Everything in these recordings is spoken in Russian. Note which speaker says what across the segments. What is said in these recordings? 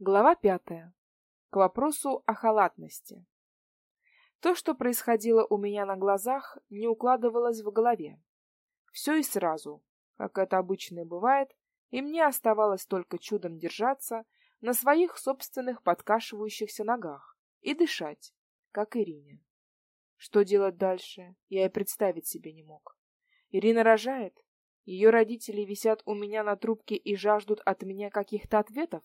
Speaker 1: Глава пятая. К вопросу о халатности. То, что происходило у меня на глазах, не укладывалось в голове. Все и сразу, как это обычно и бывает, и мне оставалось только чудом держаться на своих собственных подкашивающихся ногах и дышать, как Ирине. Что делать дальше, я и представить себе не мог. Ирина рожает, ее родители висят у меня на трубке и жаждут от меня каких-то ответов.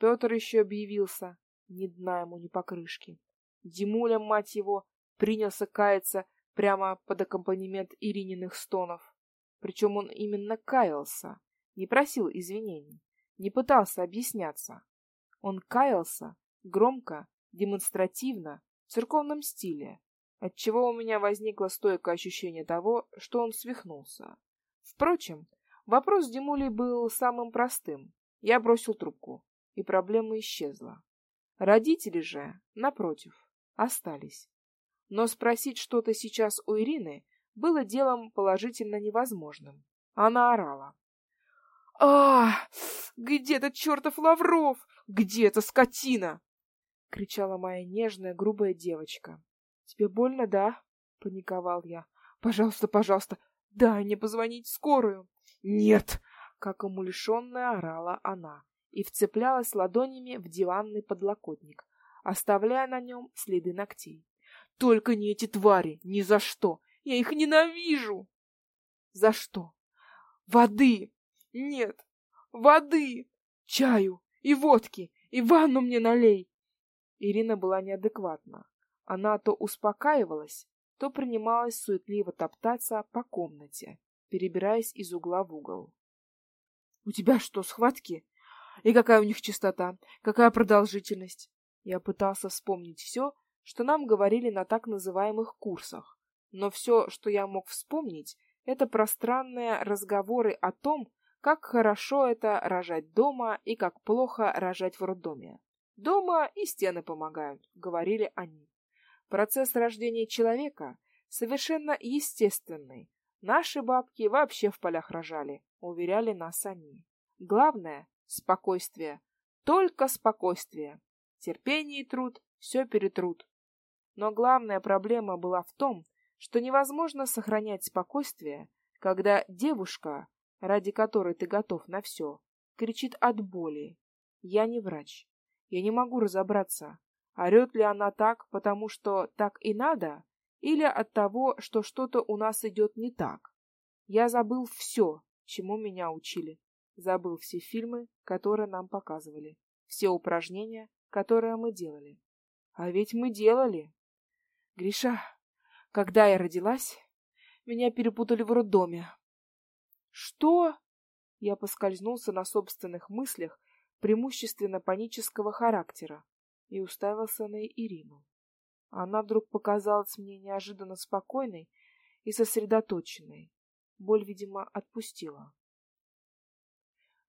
Speaker 1: Петр еще объявился, ни дна ему, ни покрышки. Димуля, мать его, принялся каяться прямо под аккомпанемент Ирининых стонов. Причем он именно каялся, не просил извинений, не пытался объясняться. Он каялся громко, демонстративно, в церковном стиле, отчего у меня возникло стойкое ощущение того, что он свихнулся. Впрочем, вопрос с Димулей был самым простым. Я бросил трубку и проблема исчезла. Родители же, напротив, остались. Но спросить что-то сейчас у Ирины было делом положительно невозможным. Она орала. «А, где этот чертов Лавров? Где эта скотина?» — кричала моя нежная, грубая девочка. «Тебе больно, да?» — паниковал я. «Пожалуйста, пожалуйста, дай мне позвонить в скорую». «Нет!» — как умалишенная орала она и вцеплялась ладонями в диванный подлокотник, оставляя на нем следы ногтей. Только не эти твари, ни за что. Я их ненавижу. За что? Воды. Нет. Воды. Чаю и водки. И ванну мне налей. Ирина была неадекватна. Она то успокаивалась, то принималась суетливо топтаться по комнате, перебираясь из угла в угол. — У тебя что, схватки? И какая у них частота, какая продолжительность. Я пытался вспомнить все, что нам говорили на так называемых курсах, но все, что я мог вспомнить, это пространные разговоры о том, как хорошо это рожать дома и как плохо рожать в роддоме. Дома и стены помогают, говорили они. Процесс рождения человека совершенно естественный. Наши бабки вообще в полях рожали, уверяли нас они. Главное Спокойствие. Только спокойствие. Терпение и труд все перетрут. Но главная проблема была в том, что невозможно сохранять спокойствие, когда девушка, ради которой ты готов на все, кричит от боли. Я не врач. Я не могу разобраться, орет ли она так, потому что так и надо, или от того, что что-то у нас идет не так. Я забыл все, чему меня учили забыл все фильмы, которые нам показывали, все упражнения, которые мы делали. А ведь мы делали. Гриша, когда я родилась, меня перепутали в роддоме. Что? Я поскользнулся на собственных мыслях, преимущественно панического характера, и уставился на Ирину. Она вдруг показалась мне неожиданно спокойной и сосредоточенной. Боль, видимо, отпустила.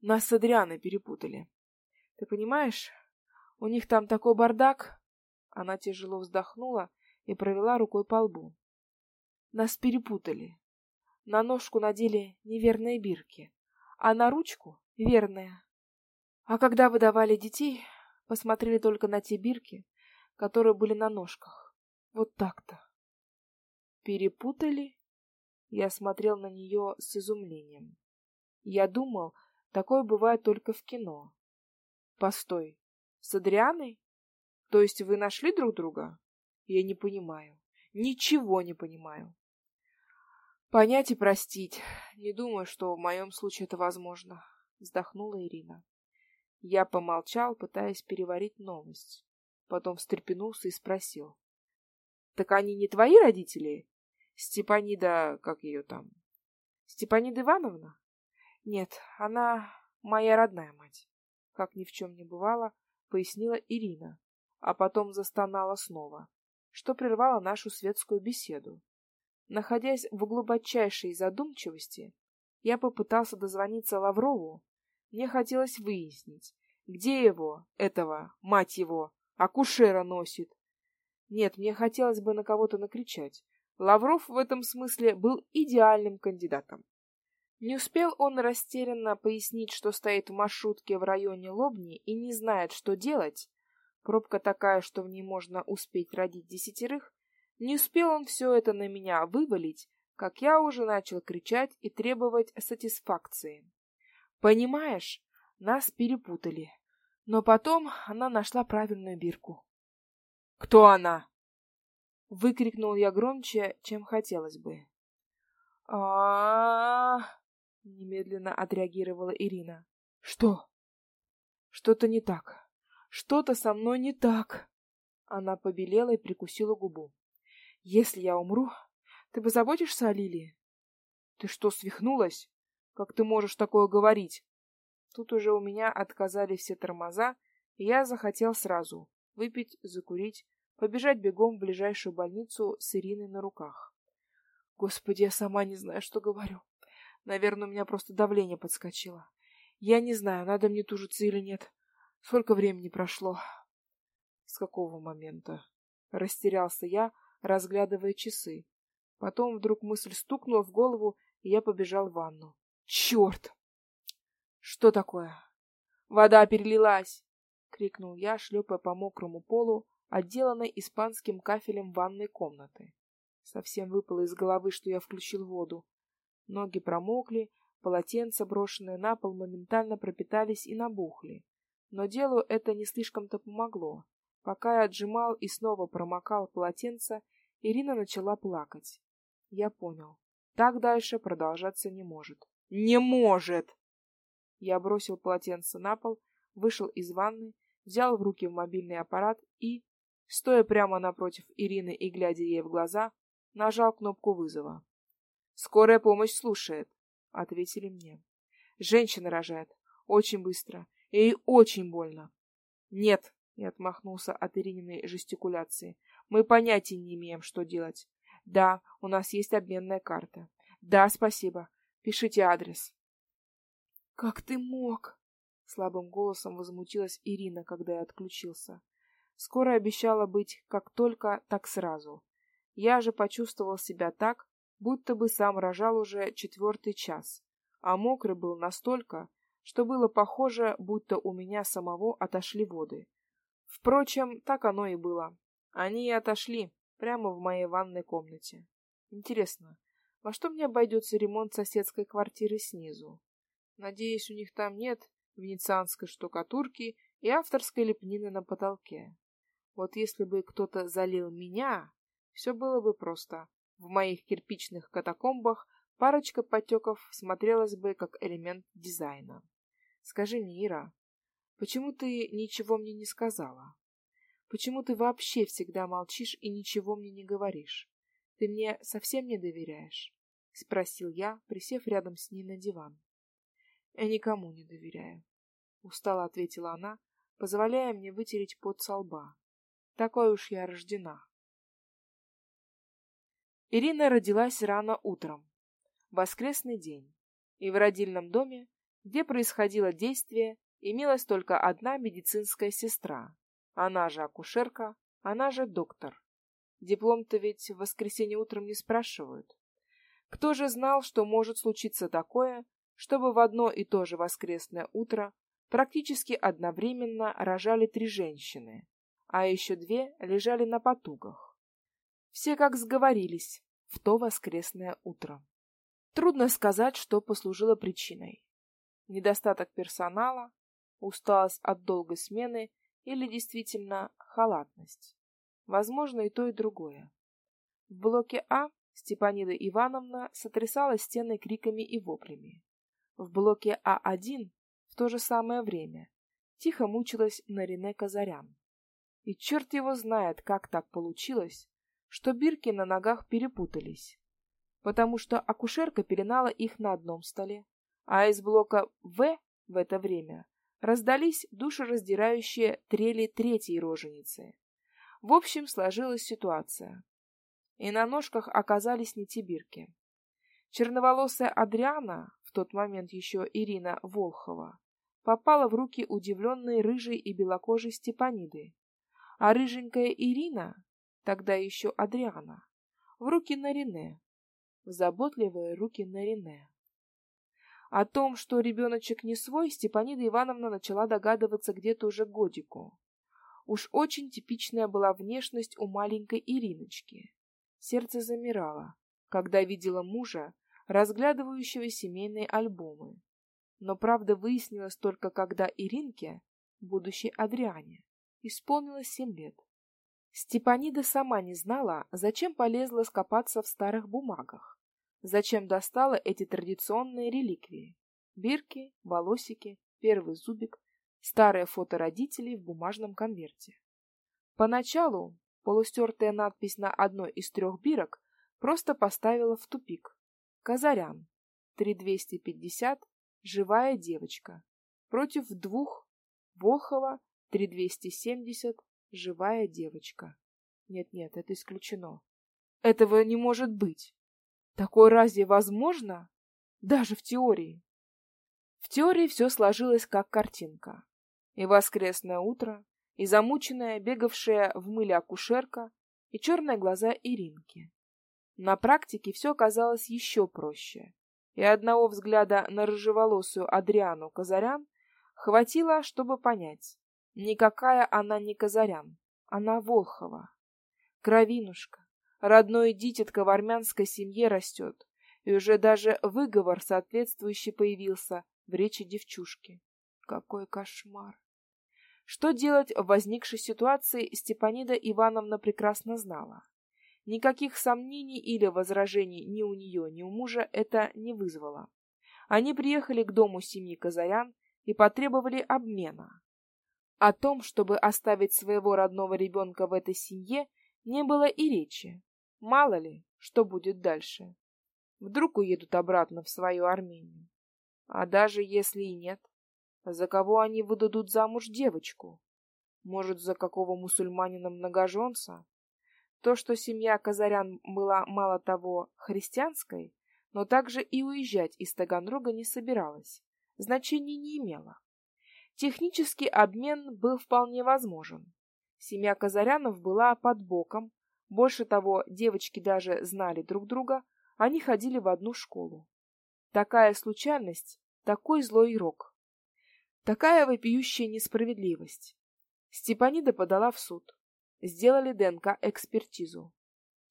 Speaker 1: Нас с Адрианой перепутали. Ты понимаешь, у них там такой бардак. Она тяжело вздохнула и провела рукой по лбу. Нас перепутали. На ножку надели неверные бирки, а на ручку — верные. А когда выдавали детей, посмотрели только на те бирки, которые были на ножках. Вот так-то. Перепутали? Я смотрел на нее с изумлением. Я думал, Такое бывает только в кино. Постой, с Адрианой? То есть вы нашли друг друга? Я не понимаю. Ничего не понимаю. Понять и простить. Не думаю, что в моем случае это возможно. Вздохнула Ирина. Я помолчал, пытаясь переварить новость. Потом встрепенулся и спросил. — Так они не твои родители? Степанида, как ее там? Степанида Ивановна? Нет, она моя родная мать. Как ни в чем не бывало, пояснила Ирина, а потом застонала снова, что прервало нашу светскую беседу. Находясь в глубочайшей задумчивости, я попытался дозвониться Лаврову. Мне хотелось выяснить, где его, этого, мать его, акушера носит. Нет, мне хотелось бы на кого-то накричать. Лавров в этом смысле был идеальным кандидатом. Не успел он растерянно пояснить, что стоит в маршрутке в районе Лобни и не знает, что делать. Пробка такая, что в ней можно успеть родить десятерых. Не успел он все это на меня вывалить, как я уже начал кричать и требовать сатисфакции. Понимаешь, нас перепутали. Но потом она нашла правильную бирку. Кто она? выкрикнул я громче, чем хотелось бы. А, -а, немедленно отреагировала Ирина. Что? Что-то не так. Что-то со мной не так. Она побелела и прикусила губу. Если я умру, ты позаботишься о Лилии? Ты что, свихнулась? Как ты можешь такое говорить? Тут уже у меня отказали все тормоза, и я захотел сразу выпить, закурить, побежать бегом в ближайшую больницу с Ириной на руках. Господи, я сама не знаю, что говорю. Наверное, у меня просто давление подскочило. Я не знаю, надо мне тужиться или нет. Сколько времени прошло? С какого момента? Растерялся я, разглядывая часы. Потом вдруг мысль стукнула в голову, и я побежал в ванну. Черт! Что такое? Вода перелилась! крикнул я, шлепая по мокрому полу, отделанной испанским кафелем ванной комнаты. Совсем выпало из головы, что я включил воду. Ноги промокли, полотенца, брошенные на пол, моментально пропитались и набухли. Но делу это не слишком-то помогло. Пока я отжимал и снова промокал полотенце, Ирина начала плакать. Я понял. Так дальше продолжаться не может. Не может! Я бросил полотенце на пол, вышел из ванны, взял в руки мобильный аппарат и, стоя прямо напротив Ирины и глядя ей в глаза, нажал кнопку вызова. «Скорая помощь слушает», — ответили мне. «Женщина рожает. Очень быстро. Ей очень больно. Нет, я отмахнулся от Ирининой жестикуляции. Мы понятия не имеем, что делать. Да, у нас есть обменная карта. Да, спасибо. Пишите адрес. Как ты мог? Слабым голосом возмутилась Ирина, когда я отключился. Скоро обещала быть как только, так сразу. Я же почувствовал себя так, будто бы сам рожал уже четвертый час, а мокрый был настолько, что было похоже, будто у меня самого отошли воды. Впрочем, так оно и было. Они и отошли прямо в моей ванной комнате. Интересно, во что мне обойдется ремонт соседской квартиры снизу? Надеюсь, у них там нет венецианской штукатурки и авторской лепнины на потолке. Вот если бы кто-то залил меня, все было бы просто. В моих кирпичных катакомбах парочка потеков смотрелась бы как элемент дизайна. Скажи мне, Ира, почему ты ничего мне не сказала? Почему ты вообще всегда молчишь и ничего мне не говоришь? Ты мне совсем не доверяешь? спросил я, присев рядом с ней на диван. Я никому не доверяю, устало ответила она, позволяя мне вытереть пот со лба. Такой уж я рождена. Ирина родилась рано утром, воскресный день, и в родильном доме где происходило действие, имелась только одна медицинская сестра. Она же акушерка, она же доктор. Диплом-то ведь в воскресенье утром не спрашивают. Кто же знал, что может случиться такое, чтобы в одно и то же воскресное утро практически одновременно рожали три женщины, а еще две лежали на потугах. Все как сговорились в то воскресное утро. Трудно сказать, что послужило причиной недостаток персонала, усталость от долгой смены или действительно халатность. Возможно, и то, и другое. В блоке А Степанида Ивановна сотрясала стены криками и воплями. В блоке А1 в то же самое время тихо мучилась Нарине Казарян. И черт его знает, как так получилось, что бирки на ногах перепутались, потому что акушерка пеленала их на одном столе, а из блока В в это время раздались душераздирающие трели третьей роженицы. В общем, сложилась ситуация. И на ножках оказались не тибирки. Черноволосая Адриана, в тот момент еще Ирина Волхова, попала в руки удивленной рыжей и белокожей Степаниды, а рыженькая Ирина, тогда еще Адриана, в руки Нарине, в заботливые руки Нарине. О том, что ребеночек не свой, Степанида Ивановна начала догадываться где-то уже годику. Уж очень типичная была внешность у маленькой Ириночки. Сердце замирало, когда видела мужа, разглядывающего семейные альбомы. Но правда выяснилась только когда Иринке, будущей Адриане, исполнилось семь лет. Степанида сама не знала, зачем полезла скопаться в старых бумагах, зачем достала эти традиционные реликвии — бирки, волосики, первый зубик, старое фото родителей в бумажном конверте. Поначалу полустертая надпись на одной из трех бирок просто поставила в тупик. Казарян, 3250, живая девочка, против двух, Волхова, 3270, живая девочка. Нет-нет, это исключено. Этого не может быть. Такое разве возможно? Даже в теории. В теории все сложилось как картинка. И воскресное утро, и замученная, бегавшая в мыле акушерка, и черные глаза Иринки. На практике все оказалось еще проще, и одного взгляда на рыжеволосую Адриану Казарян хватило, чтобы понять. Никакая она не Казарян, она Волхова. Кровинушка, родной дитятка в армянской семье растет, и уже даже выговор соответствующий появился в речи девчушки. Какой кошмар! Что делать в возникшей ситуации, Степанида Ивановна прекрасно знала. Никаких сомнений или возражений ни у нее, ни у мужа это не вызвало. Они приехали к дому семьи Казарян и потребовали обмена. О том, чтобы оставить своего родного ребенка в этой семье, не было и речи. Мало ли, что будет дальше. Вдруг уедут обратно в свою Армению. А даже если и нет, за кого они выдадут замуж девочку? Может, за какого мусульманина-многоженца? То, что семья Казарян была мало того христианской, но также и уезжать из Таганрога не собиралась, значения не имело. Технический обмен был вполне возможен. Семья Казарянов была под боком. Больше того, девочки даже знали друг друга, они ходили в одну школу. Такая случайность, такой злой рок. Такая вопиющая несправедливость. Степанида подала в суд. Сделали ДНК-экспертизу.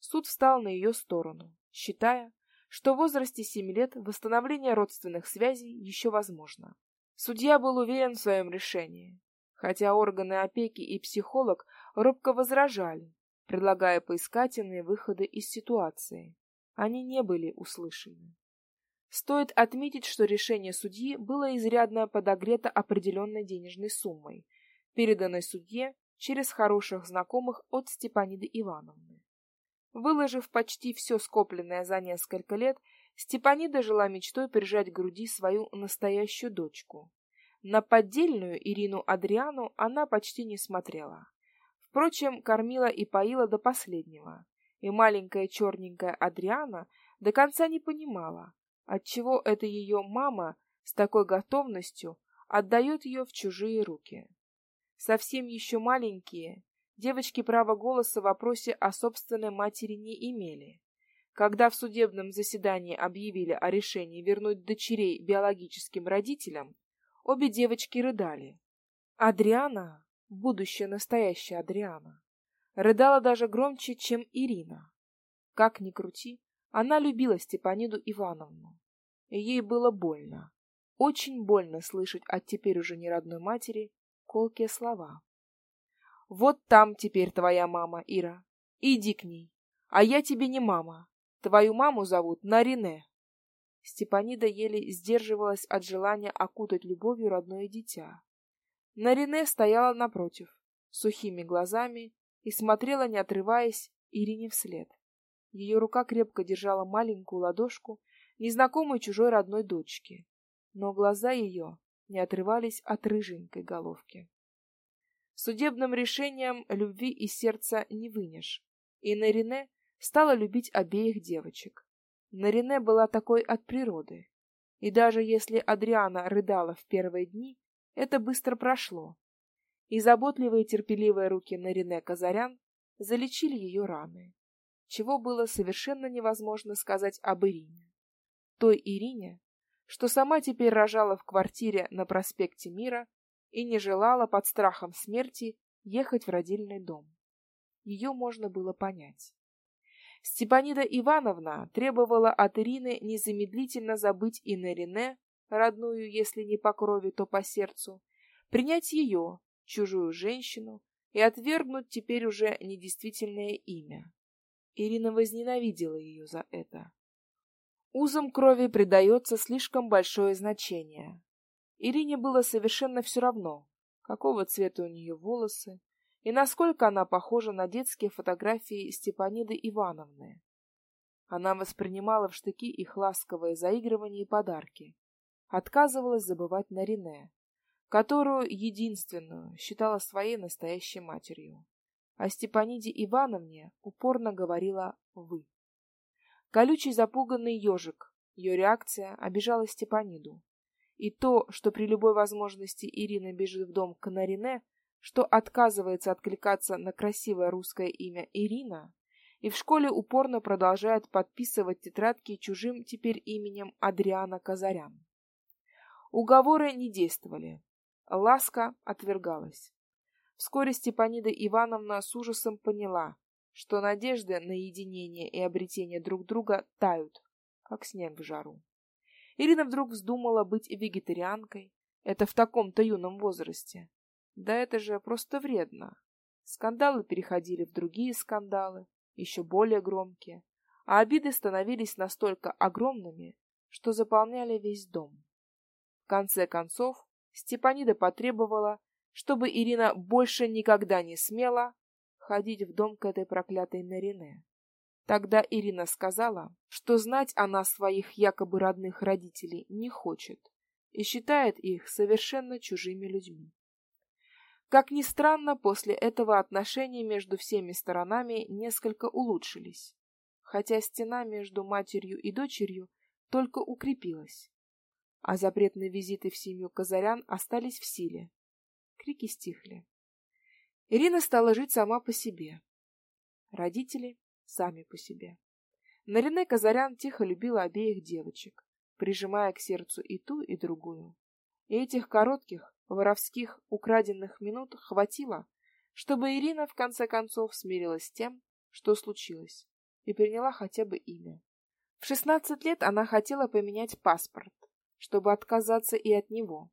Speaker 1: Суд встал на ее сторону, считая, что в возрасте семи лет восстановление родственных связей еще возможно. Судья был уверен в своем решении, хотя органы опеки и психолог робко возражали, предлагая поискать иные выходы из ситуации. Они не были услышаны. Стоит отметить, что решение судьи было изрядно подогрето определенной денежной суммой, переданной судье через хороших знакомых от Степаниды Ивановны. Выложив почти все скопленное за несколько лет, Степанида жила мечтой прижать к груди свою настоящую дочку. На поддельную Ирину Адриану она почти не смотрела. Впрочем, кормила и поила до последнего, и маленькая черненькая Адриана до конца не понимала, отчего эта ее мама с такой готовностью отдает ее в чужие руки. Совсем еще маленькие, девочки права голоса в вопросе о собственной матери не имели. Когда в судебном заседании объявили о решении вернуть дочерей биологическим родителям, обе девочки рыдали. Адриана, будущая настоящая Адриана, рыдала даже громче, чем Ирина. Как ни крути, она любила Степаниду Ивановну. Ей было больно, очень больно слышать от теперь уже не родной матери колкие слова. «Вот там теперь твоя мама, Ира. Иди к ней. А я тебе не мама. Твою маму зовут Нарине. Степанида еле сдерживалась от желания окутать любовью родное дитя. Нарине стояла напротив, сухими глазами, и смотрела, не отрываясь, Ирине вслед. Ее рука крепко держала маленькую ладошку незнакомой чужой родной дочки, но глаза ее не отрывались от рыженькой головки. Судебным решением любви и сердца не вынешь, и Нарине стала любить обеих девочек. Нарине была такой от природы. И даже если Адриана рыдала в первые дни, это быстро прошло. И заботливые терпеливые руки Нарине Казарян залечили ее раны, чего было совершенно невозможно сказать об Ирине. Той Ирине, что сама теперь рожала в квартире на проспекте Мира и не желала под страхом смерти ехать в родильный дом. Ее можно было понять. Степанида Ивановна требовала от Ирины незамедлительно забыть и Нерине, родную, если не по крови, то по сердцу, принять ее, чужую женщину, и отвергнуть теперь уже недействительное имя. Ирина возненавидела ее за это. Узам крови придается слишком большое значение. Ирине было совершенно все равно, какого цвета у нее волосы и насколько она похожа на детские фотографии Степаниды Ивановны. Она воспринимала в штыки их ласковые заигрывания и подарки, отказывалась забывать на Рене, которую единственную считала своей настоящей матерью. О Степаниде Ивановне упорно говорила «вы». Колючий запуганный ежик, ее реакция обижала Степаниду. И то, что при любой возможности Ирина бежит в дом к Нарине, что отказывается откликаться на красивое русское имя Ирина, и в школе упорно продолжает подписывать тетрадки чужим теперь именем Адриана Казарян. Уговоры не действовали. Ласка отвергалась. Вскоре Степанида Ивановна с ужасом поняла, что надежды на единение и обретение друг друга тают, как снег в жару. Ирина вдруг вздумала быть вегетарианкой. Это в таком-то юном возрасте. Да это же просто вредно. Скандалы переходили в другие скандалы, еще более громкие, а обиды становились настолько огромными, что заполняли весь дом. В конце концов, Степанида потребовала, чтобы Ирина больше никогда не смела ходить в дом к этой проклятой Нарине. Тогда Ирина сказала, что знать она своих якобы родных родителей не хочет и считает их совершенно чужими людьми. Как ни странно, после этого отношения между всеми сторонами несколько улучшились, хотя стена между матерью и дочерью только укрепилась, а запретные визиты в семью Казарян остались в силе. Крики стихли. Ирина стала жить сама по себе. Родители сами по себе. Нарине Казарян тихо любила обеих девочек, прижимая к сердцу и ту, и другую. И этих коротких, воровских, украденных минут хватило, чтобы Ирина в конце концов смирилась с тем, что случилось, и приняла хотя бы имя. В шестнадцать лет она хотела поменять паспорт, чтобы отказаться и от него.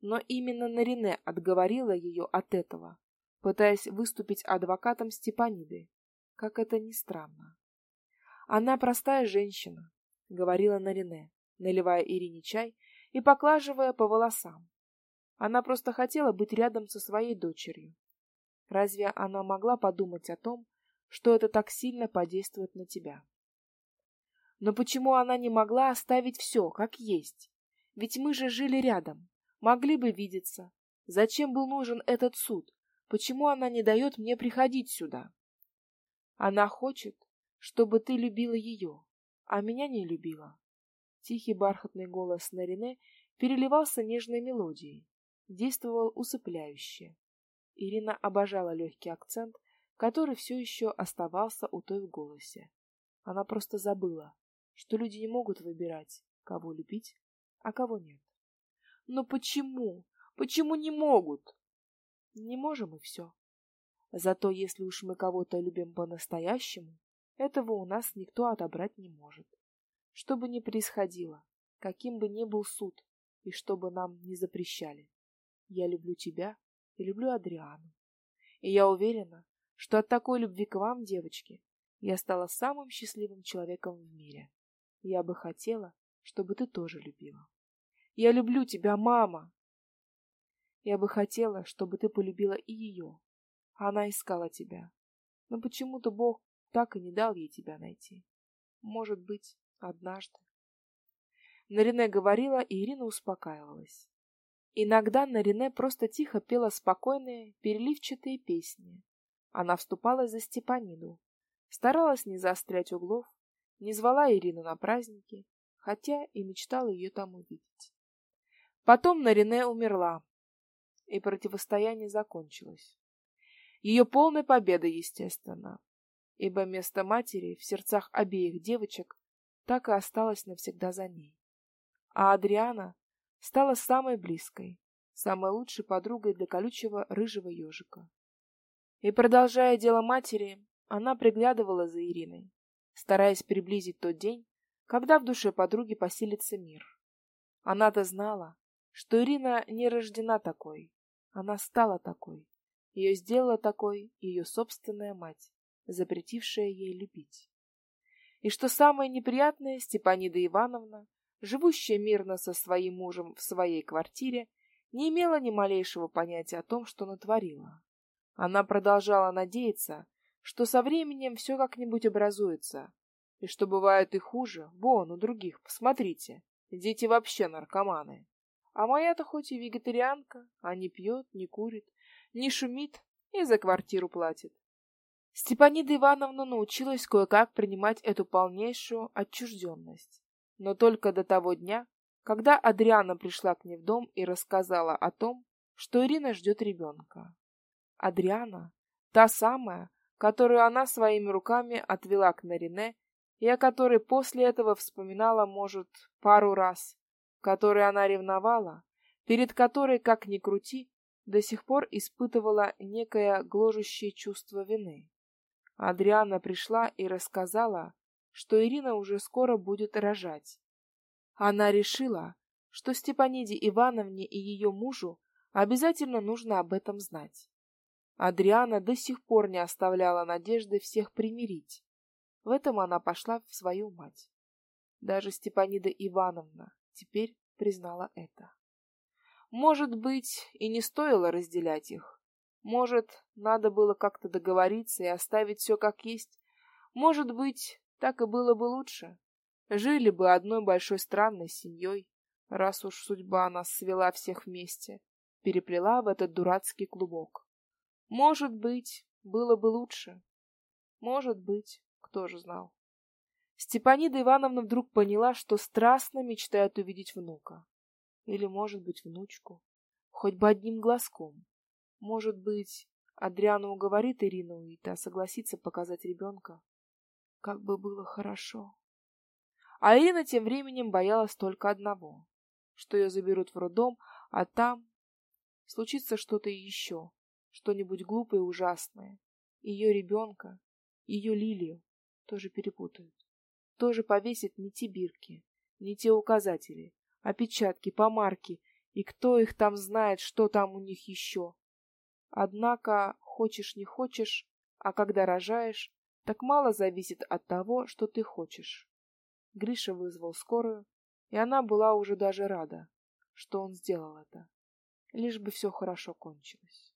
Speaker 1: Но именно Нарине отговорила ее от этого, пытаясь выступить адвокатом Степаниды, как это ни странно. Она простая женщина, говорила Нарине, наливая Ирине чай и поглаживая по волосам. Она просто хотела быть рядом со своей дочерью. Разве она могла подумать о том, что это так сильно подействует на тебя? Но почему она не могла оставить все, как есть? Ведь мы же жили рядом, могли бы видеться. Зачем был нужен этот суд? Почему она не дает мне приходить сюда? Она хочет, чтобы ты любила ее, а меня не любила. Тихий бархатный голос Нарине переливался нежной мелодией, действовал усыпляюще. Ирина обожала легкий акцент, который все еще оставался у той в голосе. Она просто забыла, что люди не могут выбирать, кого любить, а кого нет. Но почему? Почему не могут? Не можем и все. Зато если уж мы кого-то любим по-настоящему, этого у нас никто отобрать не может. Что бы ни происходило, каким бы ни был суд, и что бы нам не запрещали, я люблю тебя и люблю Адриану. И я уверена, что от такой любви к вам, девочки, я стала самым счастливым человеком в мире. Я бы хотела, чтобы ты тоже любила. Я люблю тебя, мама. Я бы хотела, чтобы ты полюбила и ее, она искала тебя. Но почему-то Бог так и не дал ей тебя найти. Может быть, однажды. Нарине говорила, и Ирина успокаивалась. Иногда Нарине просто тихо пела спокойные, переливчатые песни. Она вступала за Степаниду, старалась не заострять углов, не звала Ирину на праздники, хотя и мечтала ее там увидеть. Потом Нарине умерла, и противостояние закончилось. Ее полной победой, естественно, ибо место матери в сердцах обеих девочек так и осталось навсегда за ней. а Адриана стала самой близкой, самой лучшей подругой для колючего рыжего ежика. И, продолжая дело матери, она приглядывала за Ириной, стараясь приблизить тот день, когда в душе подруги поселится мир. Она-то знала, что Ирина не рождена такой, она стала такой. Ее сделала такой ее собственная мать, запретившая ей любить. И что самое неприятное, Степанида Ивановна, живущая мирно со своим мужем в своей квартире, не имела ни малейшего понятия о том, что натворила. Она продолжала надеяться, что со временем все как-нибудь образуется, и что бывает и хуже, вон у других, посмотрите, дети вообще наркоманы. А моя-то хоть и вегетарианка, а не пьет, не курит, не шумит и за квартиру платит. Степанида Ивановна научилась кое-как принимать эту полнейшую отчужденность, но только до того дня, когда Адриана пришла к ней в дом и рассказала о том, что Ирина ждет ребенка. Адриана, та самая, которую она своими руками отвела к Нарине и о которой после этого вспоминала, может, пару раз, которой она ревновала, перед которой, как ни крути, до сих пор испытывала некое гложущее чувство вины. Адриана пришла и рассказала, что Ирина уже скоро будет рожать. Она решила, что Степаниде Ивановне и ее мужу обязательно нужно об этом знать. Адриана до сих пор не оставляла надежды всех примирить. В этом она пошла в свою мать. Даже Степанида Ивановна теперь признала это. Может быть, и не стоило разделять их. Может, надо было как-то договориться и оставить все как есть. Может быть, так и было бы лучше. Жили бы одной большой странной семьей, раз уж судьба нас свела всех вместе, переплела в этот дурацкий клубок. Может быть, было бы лучше. Может быть, кто же знал. Степанида Ивановна вдруг поняла, что страстно мечтает увидеть внука. Или, может быть, внучку. Хоть бы одним глазком. Может быть, Адриана уговорит Ирину, и та согласится показать ребенка. Как бы было хорошо. А Ирина тем временем боялась только одного, что ее заберут в роддом, а там случится что-то еще, что-нибудь глупое и ужасное. Ее ребенка, ее Лилию тоже перепутают. Тоже повесят не те бирки, не те указатели, опечатки, помарки, и кто их там знает, что там у них еще. Однако, хочешь не хочешь, а когда рожаешь, так мало зависит от того, что ты хочешь. Гриша вызвал скорую, и она была уже даже рада, что он сделал это, лишь бы все хорошо кончилось.